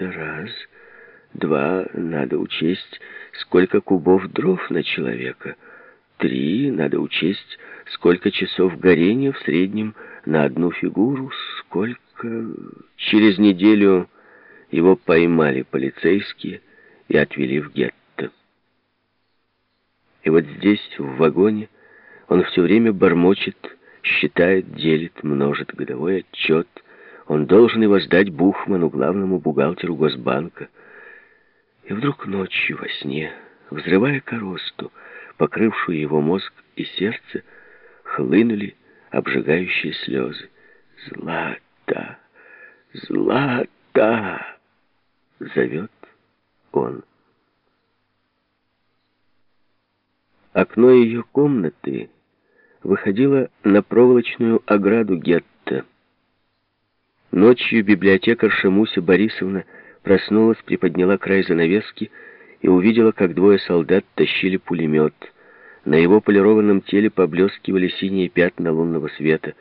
Это раз. Два, надо учесть, сколько кубов дров на человека. Три, надо учесть, сколько часов горения в среднем на одну фигуру. Сколько... Через неделю его поймали полицейские и отвели в гетто. И вот здесь, в вагоне, он все время бормочет, считает, делит, множит годовой отчет. Он должен его сдать Бухману, главному бухгалтеру Госбанка. И вдруг ночью во сне, взрывая коросту, покрывшую его мозг и сердце, хлынули обжигающие слезы. «Злата! Злата!» — зовет он. Окно ее комнаты выходило на проволочную ограду гетто. Ночью библиотекарша Муся Борисовна Проснулась, приподняла край занавески и увидела, как двое солдат тащили пулемет. На его полированном теле поблескивали синие пятна лунного света.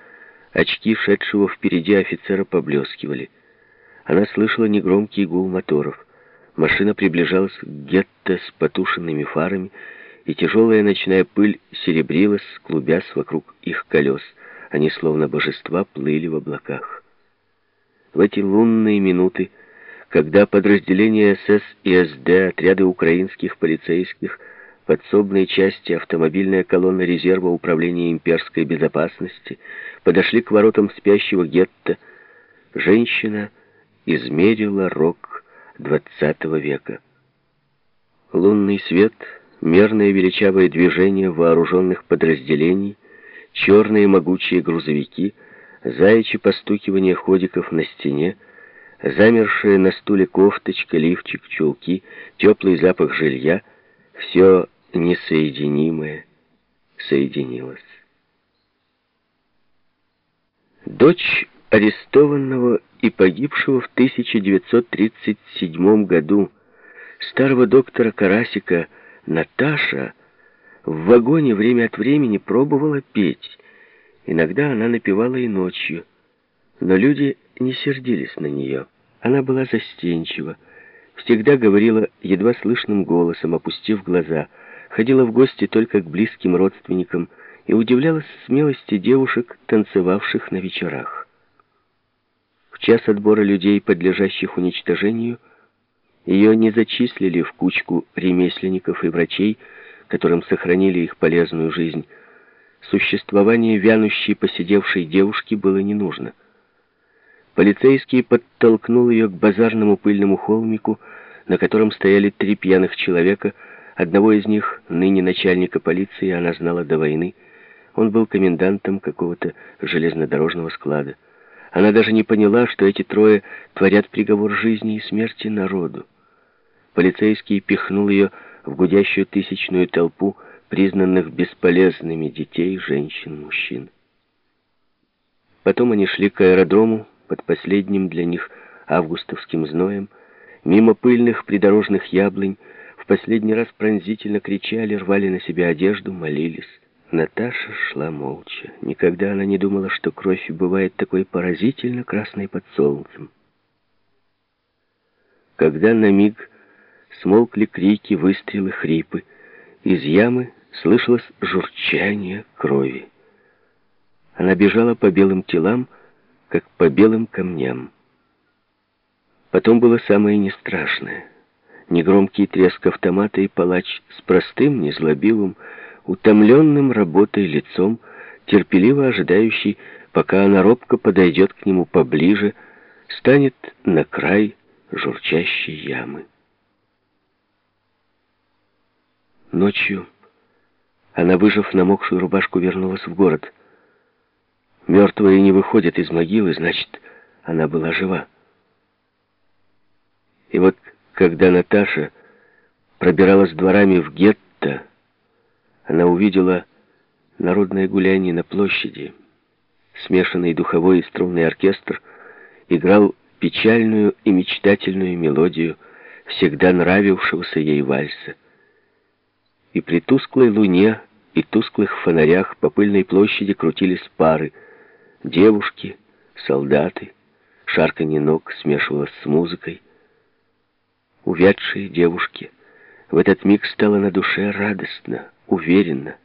Очки шедшего впереди офицера поблескивали. Она слышала негромкий гул моторов. Машина приближалась к гетто с потушенными фарами, и тяжелая ночная пыль серебрилась, клубясь вокруг их колес. Они, словно божества, плыли в облаках. В эти лунные минуты когда подразделения СС и СД, отряды украинских полицейских, подсобные части, автомобильная колонна резерва управления имперской безопасности подошли к воротам спящего гетто, женщина измерила рок XX века. Лунный свет, мерное величавое движение вооруженных подразделений, черные могучие грузовики, заячье постукивание ходиков на стене — замершая на стуле кофточка, лифчик, чулки, теплый запах жилья, все несоединимое соединилось. Дочь арестованного и погибшего в 1937 году старого доктора Карасика Наташа в вагоне время от времени пробовала петь. Иногда она напевала и ночью. Но люди не сердились на нее. Она была застенчива, всегда говорила едва слышным голосом, опустив глаза, ходила в гости только к близким родственникам и удивлялась смелости девушек, танцевавших на вечерах. В час отбора людей, подлежащих уничтожению, ее не зачислили в кучку ремесленников и врачей, которым сохранили их полезную жизнь. Существование вянущей, посидевшей девушки было не нужно. Полицейский подтолкнул ее к базарному пыльному холмику, на котором стояли три пьяных человека. Одного из них, ныне начальника полиции, она знала до войны. Он был комендантом какого-то железнодорожного склада. Она даже не поняла, что эти трое творят приговор жизни и смерти народу. Полицейский пихнул ее в гудящую тысячную толпу признанных бесполезными детей, женщин, мужчин. Потом они шли к аэродрому, под последним для них августовским зноем, мимо пыльных придорожных яблонь, в последний раз пронзительно кричали, рвали на себя одежду, молились. Наташа шла молча. Никогда она не думала, что кровь бывает такой поразительно красной под солнцем. Когда на миг смолкли крики, выстрелы, хрипы, из ямы слышалось журчание крови. Она бежала по белым телам, как по белым камням. Потом было самое нестрашное. Негромкий треск автомата и палач с простым, незлобивым, утомленным работой лицом, терпеливо ожидающий, пока она робко подойдет к нему поближе, станет на край журчащей ямы. Ночью она, выжав намокшую рубашку, вернулась в город — Мертвые не выходят из могилы, значит, она была жива. И вот, когда Наташа пробиралась дворами в гетто, она увидела народное гуляние на площади. Смешанный духовой и струнный оркестр играл печальную и мечтательную мелодию всегда нравившегося ей вальса. И при тусклой луне и тусклых фонарях по пыльной площади крутились пары — Девушки, солдаты, шарканье ног смешивалось с музыкой. увядшей девушке. В этот миг стало на душе радостно, уверенно.